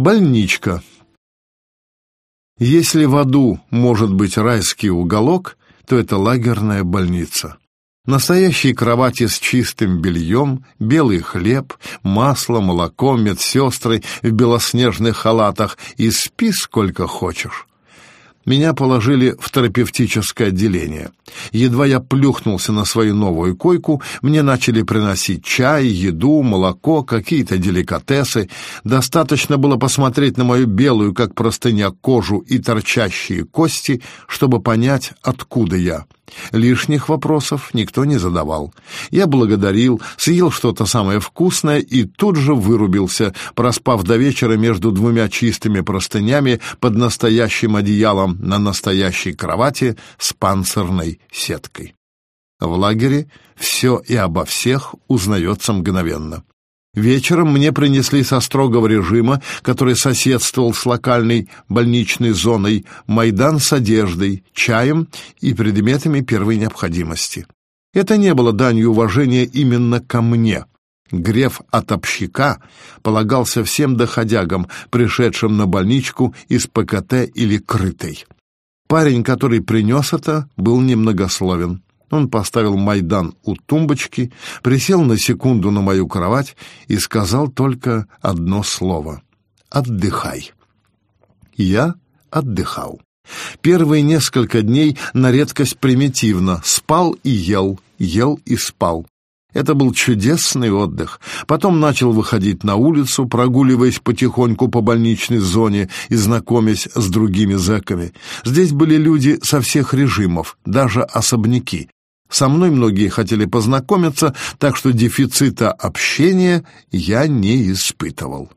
Больничка. Если в аду может быть райский уголок, то это лагерная больница. Настоящие кровати с чистым бельем, белый хлеб, масло, молоко, медсестры в белоснежных халатах и спи сколько хочешь. Меня положили в терапевтическое отделение. Едва я плюхнулся на свою новую койку, мне начали приносить чай, еду, молоко, какие-то деликатесы. Достаточно было посмотреть на мою белую, как простыня, кожу и торчащие кости, чтобы понять, откуда я. Лишних вопросов никто не задавал. Я благодарил, съел что-то самое вкусное и тут же вырубился, проспав до вечера между двумя чистыми простынями под настоящим одеялом на настоящей кровати с панцирной сеткой. В лагере все и обо всех узнается мгновенно. Вечером мне принесли со строгого режима, который соседствовал с локальной больничной зоной, майдан с одеждой, чаем и предметами первой необходимости. Это не было данью уважения именно ко мне. Греф от общака полагался всем доходягам, пришедшим на больничку из ПКТ или крытой. Парень, который принес это, был немногословен. Он поставил Майдан у тумбочки, присел на секунду на мою кровать и сказал только одно слово — «Отдыхай». Я отдыхал. Первые несколько дней на редкость примитивно спал и ел, ел и спал. Это был чудесный отдых. Потом начал выходить на улицу, прогуливаясь потихоньку по больничной зоне и знакомясь с другими зэками. Здесь были люди со всех режимов, даже особняки. Со мной многие хотели познакомиться, так что дефицита общения я не испытывал.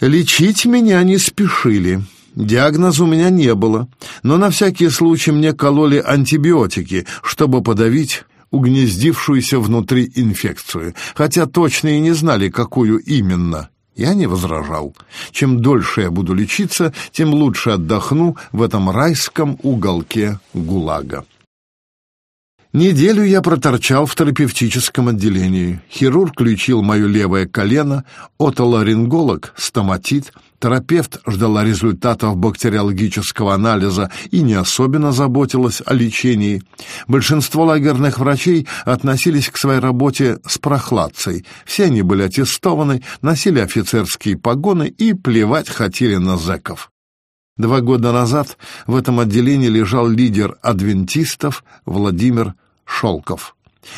Лечить меня не спешили. Диагноза у меня не было, но на всякий случай мне кололи антибиотики, чтобы подавить угнездившуюся внутри инфекцию, хотя точно и не знали, какую именно. Я не возражал. Чем дольше я буду лечиться, тем лучше отдохну в этом райском уголке ГУЛАГа. Неделю я проторчал в терапевтическом отделении. Хирург лечил мое левое колено, отоларинголог — стоматит, терапевт ждала результатов бактериологического анализа и не особенно заботилась о лечении. Большинство лагерных врачей относились к своей работе с прохладцей. Все они были аттестованы, носили офицерские погоны и плевать хотели на зэков. Два года назад в этом отделении лежал лидер адвентистов Владимир Шолков.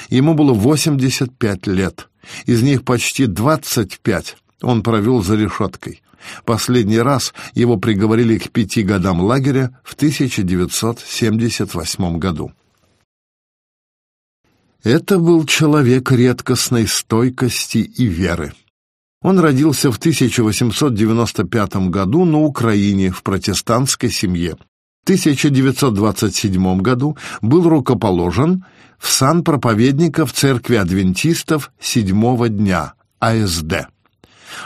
Ему было 85 лет. Из них почти 25 он провел за решеткой. Последний раз его приговорили к пяти годам лагеря в 1978 году. Это был человек редкостной стойкости и веры. Он родился в 1895 году на Украине в протестантской семье. В 1927 году был рукоположен в сан проповедника в церкви адвентистов седьмого дня, АСД.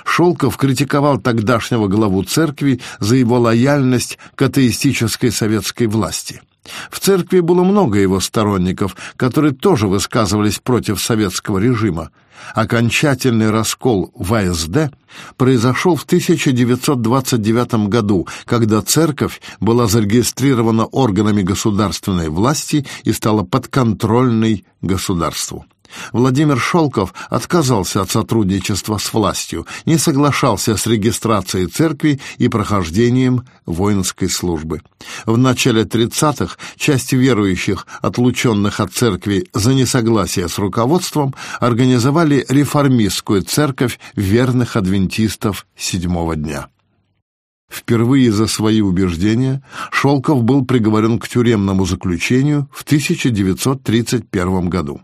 Шелков критиковал тогдашнего главу церкви за его лояльность к атеистической советской власти. В церкви было много его сторонников, которые тоже высказывались против советского режима. Окончательный раскол в АСД произошел в 1929 году, когда церковь была зарегистрирована органами государственной власти и стала подконтрольной государству. Владимир Шелков отказался от сотрудничества с властью, не соглашался с регистрацией церкви и прохождением воинской службы. В начале 30-х часть верующих, отлученных от церкви за несогласие с руководством, организовали реформистскую церковь верных адвентистов седьмого дня. Впервые за свои убеждения Шелков был приговорен к тюремному заключению в 1931 году.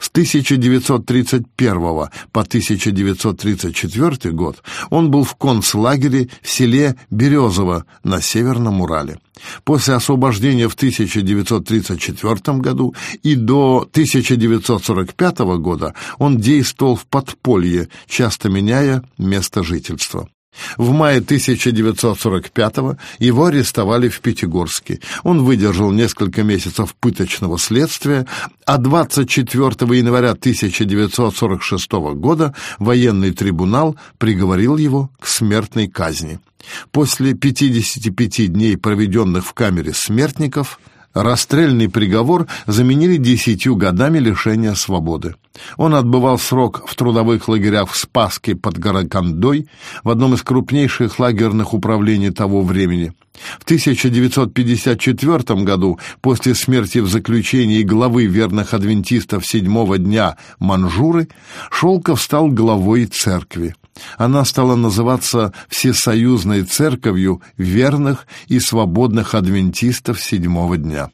С 1931 по 1934 год он был в концлагере в селе Березово на Северном Урале. После освобождения в 1934 году и до 1945 года он действовал в подполье, часто меняя место жительства. В мае 1945-го его арестовали в Пятигорске. Он выдержал несколько месяцев пыточного следствия, а 24 января 1946 года военный трибунал приговорил его к смертной казни. После 55 дней, проведенных в камере смертников, Расстрельный приговор заменили десятью годами лишения свободы. Он отбывал срок в трудовых лагерях в Спаске под Каракандой, в одном из крупнейших лагерных управлений того времени. В 1954 году, после смерти в заключении главы верных адвентистов седьмого дня Манжуры, Шелков стал главой церкви. Она стала называться Всесоюзной церковью верных и свободных адвентистов седьмого дня.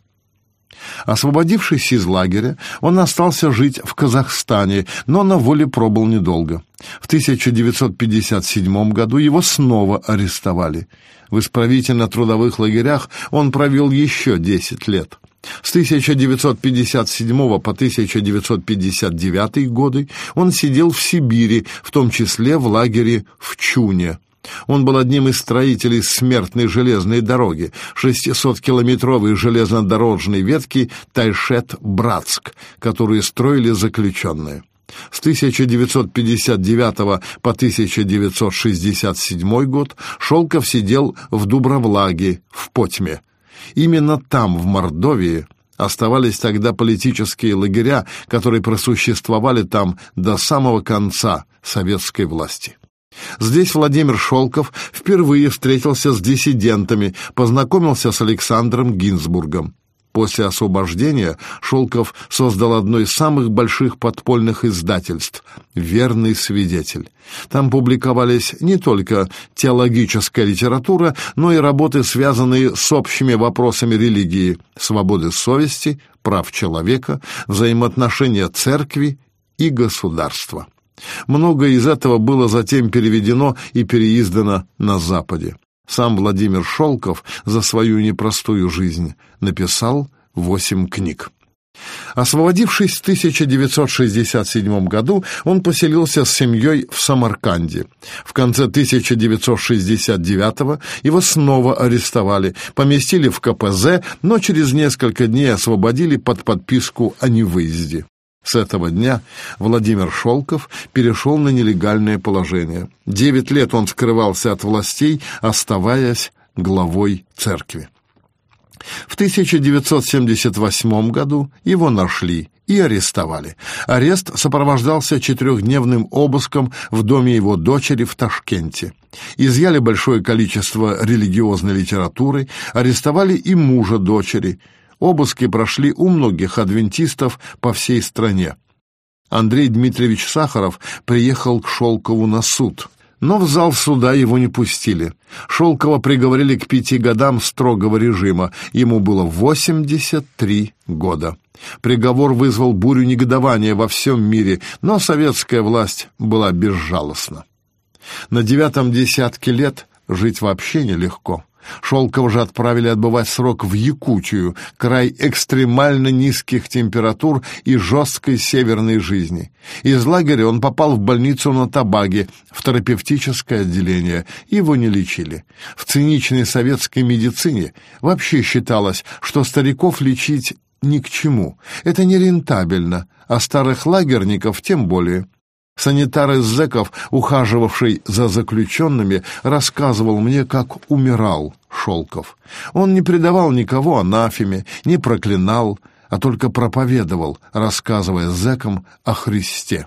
Освободившись из лагеря, он остался жить в Казахстане, но на воле пробыл недолго. В 1957 году его снова арестовали. В исправительно-трудовых лагерях он провел еще 10 лет. С 1957 по 1959 годы он сидел в Сибири, в том числе в лагере в Чуне. Он был одним из строителей смертной железной дороги, 600-километровой железнодорожной ветки Тайшет-Братск, которую строили заключенные. С 1959 по 1967 год Шелков сидел в Дубровлаге, в Потьме. Именно там, в Мордовии, оставались тогда политические лагеря, которые просуществовали там до самого конца советской власти. Здесь Владимир Шелков впервые встретился с диссидентами, познакомился с Александром Гинзбургом. После освобождения Шелков создал одно из самых больших подпольных издательств «Верный свидетель». Там публиковались не только теологическая литература, но и работы, связанные с общими вопросами религии, свободы совести, прав человека, взаимоотношения церкви и государства. Многое из этого было затем переведено и переиздано на Западе. Сам Владимир Шелков за свою непростую жизнь написал восемь книг. Освободившись в 1967 году, он поселился с семьей в Самарканде. В конце 1969 его снова арестовали, поместили в КПЗ, но через несколько дней освободили под подписку о невыезде. С этого дня Владимир Шелков перешел на нелегальное положение. Девять лет он скрывался от властей, оставаясь главой церкви. В 1978 году его нашли и арестовали. Арест сопровождался четырехдневным обыском в доме его дочери в Ташкенте. Изъяли большое количество религиозной литературы, арестовали и мужа дочери – Обыски прошли у многих адвентистов по всей стране. Андрей Дмитриевич Сахаров приехал к Шелкову на суд, но в зал суда его не пустили. Шелкова приговорили к пяти годам строгого режима, ему было 83 года. Приговор вызвал бурю негодования во всем мире, но советская власть была безжалостна. На девятом десятке лет жить вообще нелегко. Шелкова же отправили отбывать срок в Якутию, край экстремально низких температур и жесткой северной жизни. Из лагеря он попал в больницу на Табаге, в терапевтическое отделение. Его не лечили. В циничной советской медицине вообще считалось, что стариков лечить ни к чему. Это нерентабельно, а старых лагерников тем более. Санитар из зэков, ухаживавший за заключенными, рассказывал мне, как умирал Шелков. Он не предавал никого анафеме, не проклинал, а только проповедовал, рассказывая зэкам о Христе.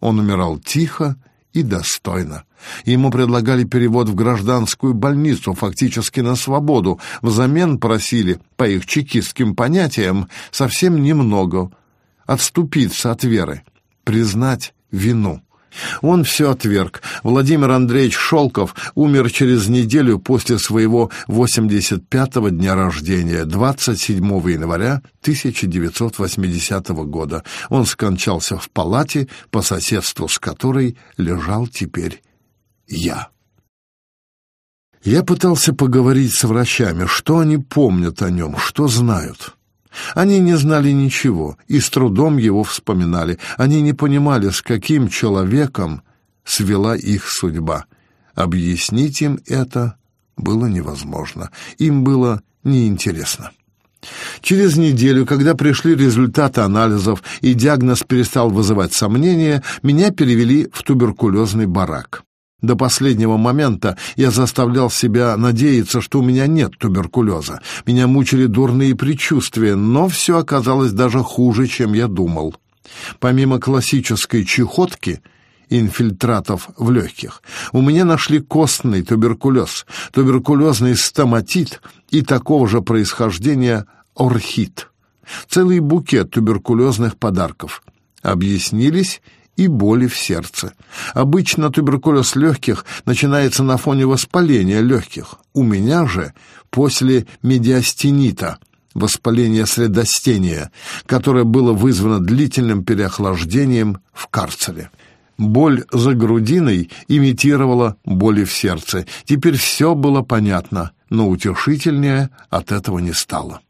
Он умирал тихо и достойно. Ему предлагали перевод в гражданскую больницу, фактически на свободу. Взамен просили, по их чекистским понятиям, совсем немного отступиться от веры, признать вину. Он все отверг. Владимир Андреевич Шелков умер через неделю после своего 85-го дня рождения, 27 января 1980 года. Он скончался в палате, по соседству с которой лежал теперь я. Я пытался поговорить с врачами, что они помнят о нем, что знают. Они не знали ничего и с трудом его вспоминали. Они не понимали, с каким человеком свела их судьба. Объяснить им это было невозможно. Им было неинтересно. Через неделю, когда пришли результаты анализов и диагноз перестал вызывать сомнения, меня перевели в туберкулезный барак. До последнего момента я заставлял себя надеяться, что у меня нет туберкулеза. Меня мучили дурные предчувствия, но все оказалось даже хуже, чем я думал. Помимо классической чехотки — инфильтратов в легких. У меня нашли костный туберкулез, туберкулезный стоматит и такого же происхождения орхит. Целый букет туберкулезных подарков. Объяснились и боли в сердце. Обычно туберкулез легких начинается на фоне воспаления легких. У меня же после медиастенита, воспаления средостения, которое было вызвано длительным переохлаждением в карцере. Боль за грудиной имитировала боли в сердце. Теперь все было понятно, но утешительнее от этого не стало.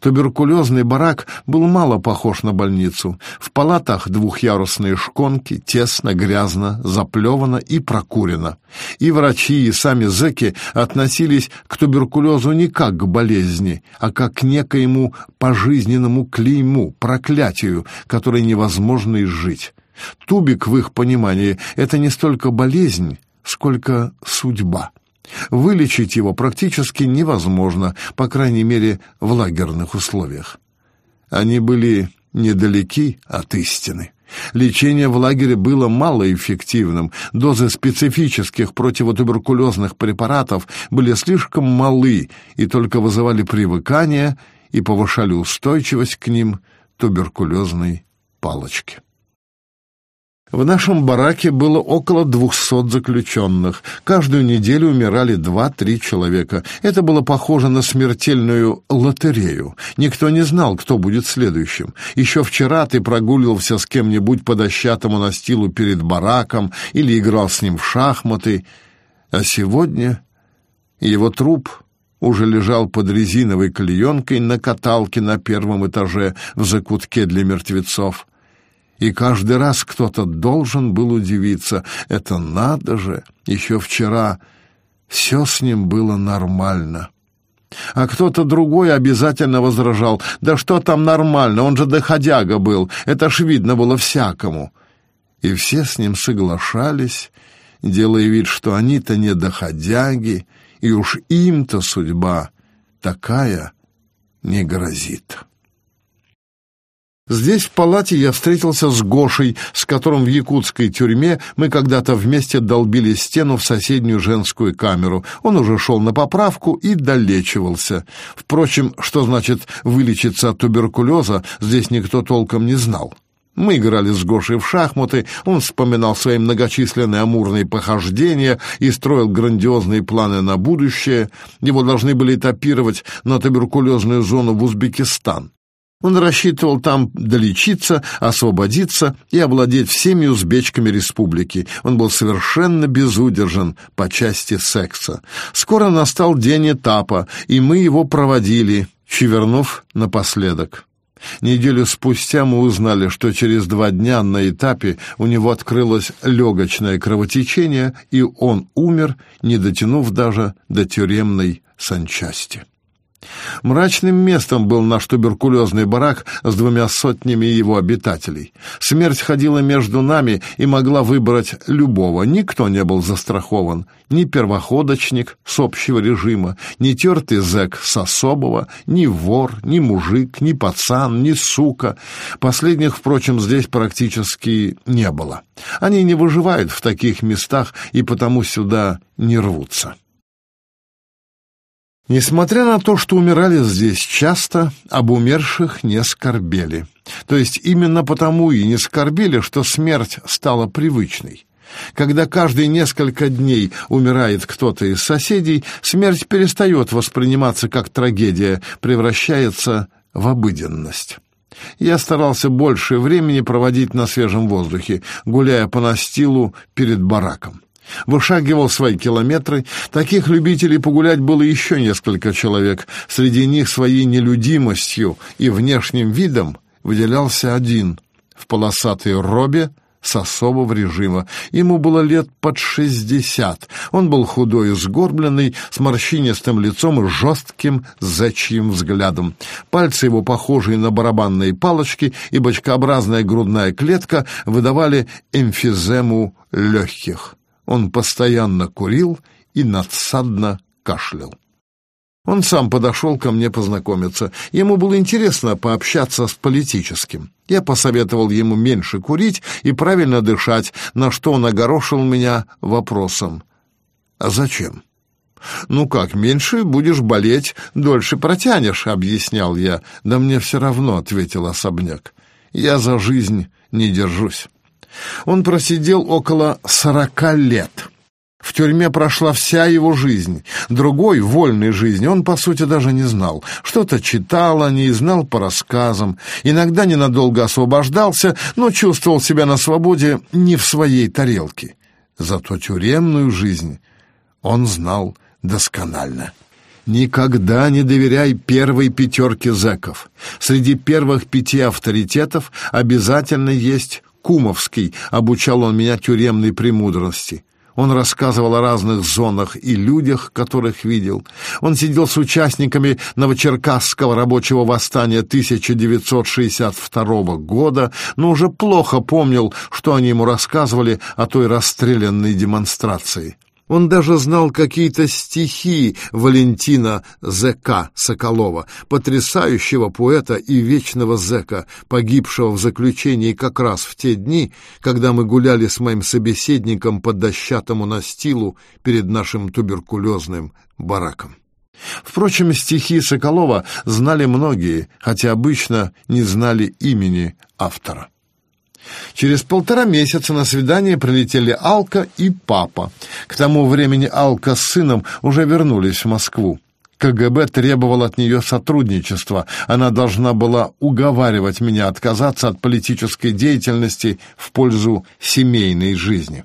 Туберкулезный барак был мало похож на больницу. В палатах двухъярусные шконки, тесно, грязно, заплевано и прокурено. И врачи, и сами зэки относились к туберкулезу не как к болезни, а как к некоему пожизненному клейму, проклятию, которое невозможно изжить. Тубик в их понимании — это не столько болезнь, сколько судьба. Вылечить его практически невозможно, по крайней мере, в лагерных условиях. Они были недалеки от истины. Лечение в лагере было малоэффективным, дозы специфических противотуберкулезных препаратов были слишком малы и только вызывали привыкание и повышали устойчивость к ним туберкулезной палочки. В нашем бараке было около двухсот заключенных. Каждую неделю умирали два-три человека. Это было похоже на смертельную лотерею. Никто не знал, кто будет следующим. Еще вчера ты прогуливался с кем-нибудь по дощатому настилу перед бараком или играл с ним в шахматы. А сегодня его труп уже лежал под резиновой клеенкой на каталке на первом этаже в закутке для мертвецов. И каждый раз кто-то должен был удивиться. Это надо же! Еще вчера все с ним было нормально. А кто-то другой обязательно возражал. «Да что там нормально? Он же доходяга был. Это ж видно было всякому». И все с ним соглашались, делая вид, что они-то не доходяги, и уж им-то судьба такая не грозит. Здесь, в палате, я встретился с Гошей, с которым в якутской тюрьме мы когда-то вместе долбили стену в соседнюю женскую камеру. Он уже шел на поправку и долечивался. Впрочем, что значит вылечиться от туберкулеза, здесь никто толком не знал. Мы играли с Гошей в шахматы, он вспоминал свои многочисленные амурные похождения и строил грандиозные планы на будущее. Его должны были этапировать на туберкулезную зону в Узбекистан. Он рассчитывал там долечиться, освободиться и овладеть всеми узбечками республики. Он был совершенно безудержан по части секса. Скоро настал день этапа, и мы его проводили, чевернув напоследок. Неделю спустя мы узнали, что через два дня на этапе у него открылось легочное кровотечение, и он умер, не дотянув даже до тюремной санчасти. Мрачным местом был наш туберкулезный барак с двумя сотнями его обитателей. Смерть ходила между нами и могла выбрать любого. Никто не был застрахован. Ни первоходочник с общего режима, ни тертый зэк с особого, ни вор, ни мужик, ни пацан, ни сука. Последних, впрочем, здесь практически не было. Они не выживают в таких местах и потому сюда не рвутся. Несмотря на то, что умирали здесь часто, об умерших не скорбели. То есть именно потому и не скорбели, что смерть стала привычной. Когда каждые несколько дней умирает кто-то из соседей, смерть перестает восприниматься как трагедия, превращается в обыденность. Я старался больше времени проводить на свежем воздухе, гуляя по настилу перед бараком. Вышагивал свои километры. Таких любителей погулять было еще несколько человек. Среди них своей нелюдимостью и внешним видом выделялся один в полосатой робе с особого режима. Ему было лет под шестьдесят. Он был худой и сгорбленный, с морщинистым лицом и жестким зачьим взглядом. Пальцы его, похожие на барабанные палочки, и бочкообразная грудная клетка выдавали эмфизему легких. Он постоянно курил и надсадно кашлял. Он сам подошел ко мне познакомиться. Ему было интересно пообщаться с политическим. Я посоветовал ему меньше курить и правильно дышать, на что он огорошил меня вопросом. «А зачем?» «Ну как, меньше будешь болеть, дольше протянешь», — объяснял я. «Да мне все равно», — ответил особняк. «Я за жизнь не держусь». Он просидел около сорока лет. В тюрьме прошла вся его жизнь. Другой, вольной жизни, он, по сути, даже не знал. Что-то читал о ней, знал по рассказам. Иногда ненадолго освобождался, но чувствовал себя на свободе не в своей тарелке. Зато тюремную жизнь он знал досконально. Никогда не доверяй первой пятерке зэков. Среди первых пяти авторитетов обязательно есть Кумовский, обучал он меня тюремной премудрости. Он рассказывал о разных зонах и людях, которых видел. Он сидел с участниками Новочеркасского рабочего восстания 1962 года, но уже плохо помнил, что они ему рассказывали о той расстрелянной демонстрации. Он даже знал какие-то стихи Валентина З.К. Соколова, потрясающего поэта и вечного зэка, погибшего в заключении как раз в те дни, когда мы гуляли с моим собеседником по дощатому настилу перед нашим туберкулезным бараком. Впрочем, стихи Соколова знали многие, хотя обычно не знали имени автора. Через полтора месяца на свидание прилетели Алка и папа. К тому времени Алка с сыном уже вернулись в Москву. КГБ требовал от нее сотрудничества. Она должна была уговаривать меня отказаться от политической деятельности в пользу семейной жизни.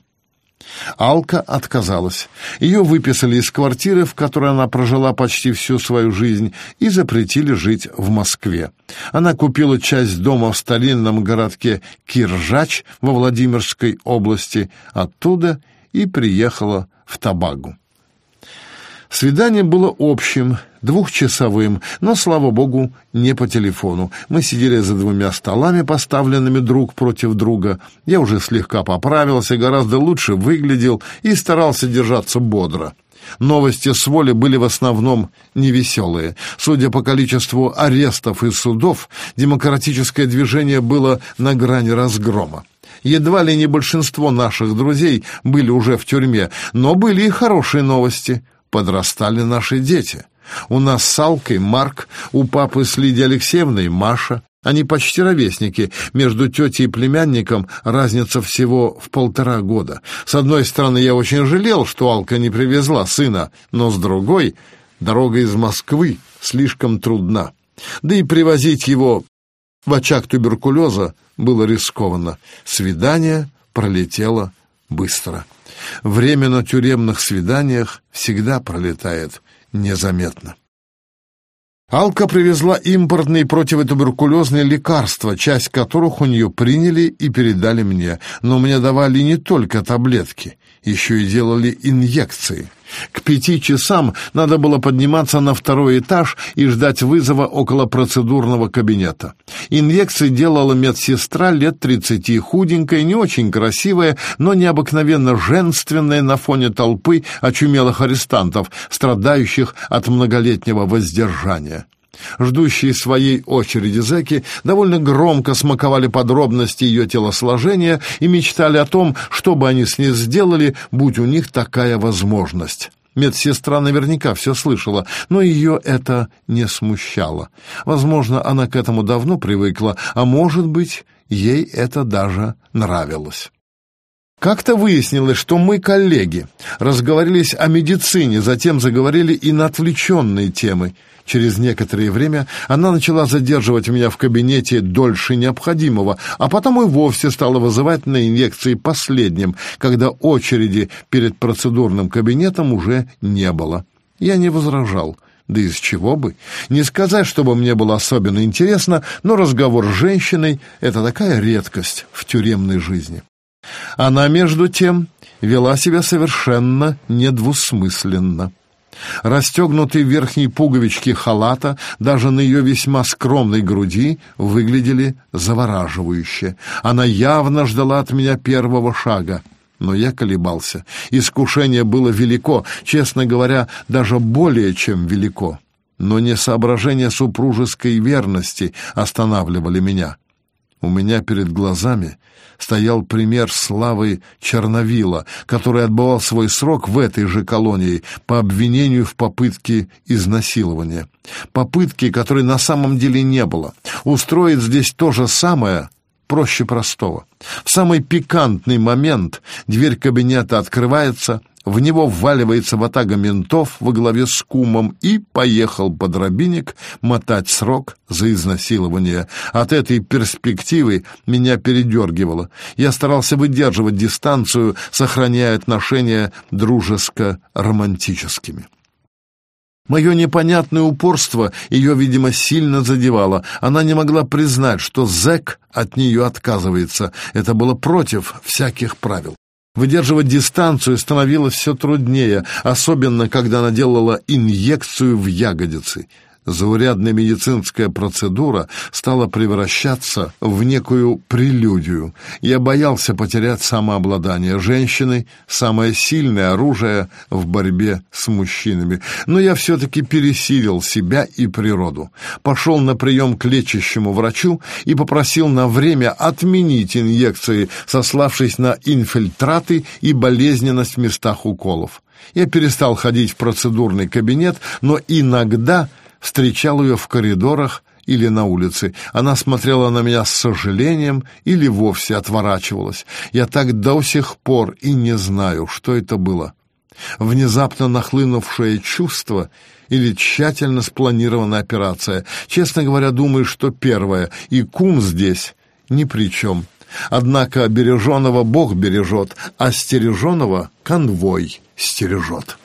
Алка отказалась. Ее выписали из квартиры, в которой она прожила почти всю свою жизнь, и запретили жить в Москве. Она купила часть дома в старинном городке Киржач во Владимирской области, оттуда и приехала в Табагу. Свидание было общим, двухчасовым, но, слава богу, не по телефону. Мы сидели за двумя столами, поставленными друг против друга. Я уже слегка поправился, гораздо лучше выглядел и старался держаться бодро. Новости с воли были в основном невеселые. Судя по количеству арестов и судов, демократическое движение было на грани разгрома. Едва ли не большинство наших друзей были уже в тюрьме, но были и хорошие новости подрастали наши дети. У нас с Алкой Марк, у папы с Лидией Алексеевной Маша. Они почти ровесники. Между тетей и племянником разница всего в полтора года. С одной стороны, я очень жалел, что Алка не привезла сына, но с другой, дорога из Москвы слишком трудна. Да и привозить его в очаг туберкулеза было рискованно. Свидание пролетело быстро. Время на тюремных свиданиях всегда пролетает незаметно. Алка привезла импортные противотуберкулезные лекарства, часть которых у нее приняли и передали мне. Но мне давали не только таблетки, еще и делали инъекции. К пяти часам надо было подниматься на второй этаж и ждать вызова около процедурного кабинета. Инъекции делала медсестра лет тридцати, худенькая, не очень красивая, но необыкновенно женственная на фоне толпы очумелых арестантов, страдающих от многолетнего воздержания. Ждущие своей очереди зэки довольно громко смаковали подробности ее телосложения и мечтали о том, что бы они с ней сделали, будь у них такая возможность. Медсестра наверняка все слышала, но ее это не смущало. Возможно, она к этому давно привыкла, а может быть, ей это даже нравилось. Как-то выяснилось, что мы коллеги, разговорились о медицине, затем заговорили и на отвлеченные темы. Через некоторое время она начала задерживать меня в кабинете дольше необходимого, а потом и вовсе стала вызывать на инъекции последним, когда очереди перед процедурным кабинетом уже не было. Я не возражал. Да из чего бы? Не сказать, чтобы мне было особенно интересно, но разговор с женщиной — это такая редкость в тюремной жизни. Она, между тем, вела себя совершенно недвусмысленно. Расстегнутые верхние пуговички халата даже на ее весьма скромной груди выглядели завораживающе. Она явно ждала от меня первого шага. Но я колебался. Искушение было велико, честно говоря, даже более чем велико. Но не соображения супружеской верности останавливали меня. У меня перед глазами стоял пример славы Черновила, который отбывал свой срок в этой же колонии по обвинению в попытке изнасилования. Попытки, которой на самом деле не было. Устроить здесь то же самое проще простого. В самый пикантный момент дверь кабинета открывается — в него вваливается ватага ментов во главе с кумом и поехал под рабиник мотать срок за изнасилование. От этой перспективы меня передергивало. Я старался выдерживать дистанцию, сохраняя отношения дружеско-романтическими. Мое непонятное упорство ее, видимо, сильно задевало. Она не могла признать, что зэк от нее отказывается. Это было против всяких правил. Выдерживать дистанцию становилось все труднее, особенно когда она делала инъекцию в ягодицы заурядная медицинская процедура стала превращаться в некую прелюдию. Я боялся потерять самообладание. Женщины — самое сильное оружие в борьбе с мужчинами. Но я все-таки пересилил себя и природу. Пошел на прием к лечащему врачу и попросил на время отменить инъекции, сославшись на инфильтраты и болезненность в местах уколов. Я перестал ходить в процедурный кабинет, но иногда встречал ее в коридорах или на улице. Она смотрела на меня с сожалением или вовсе отворачивалась. Я так до сих пор и не знаю, что это было. Внезапно нахлынувшее чувство или тщательно спланированная операция. Честно говоря, думаю, что первое, и кум здесь ни при чем. Однако береженого Бог бережет, а стереженого конвой стережет.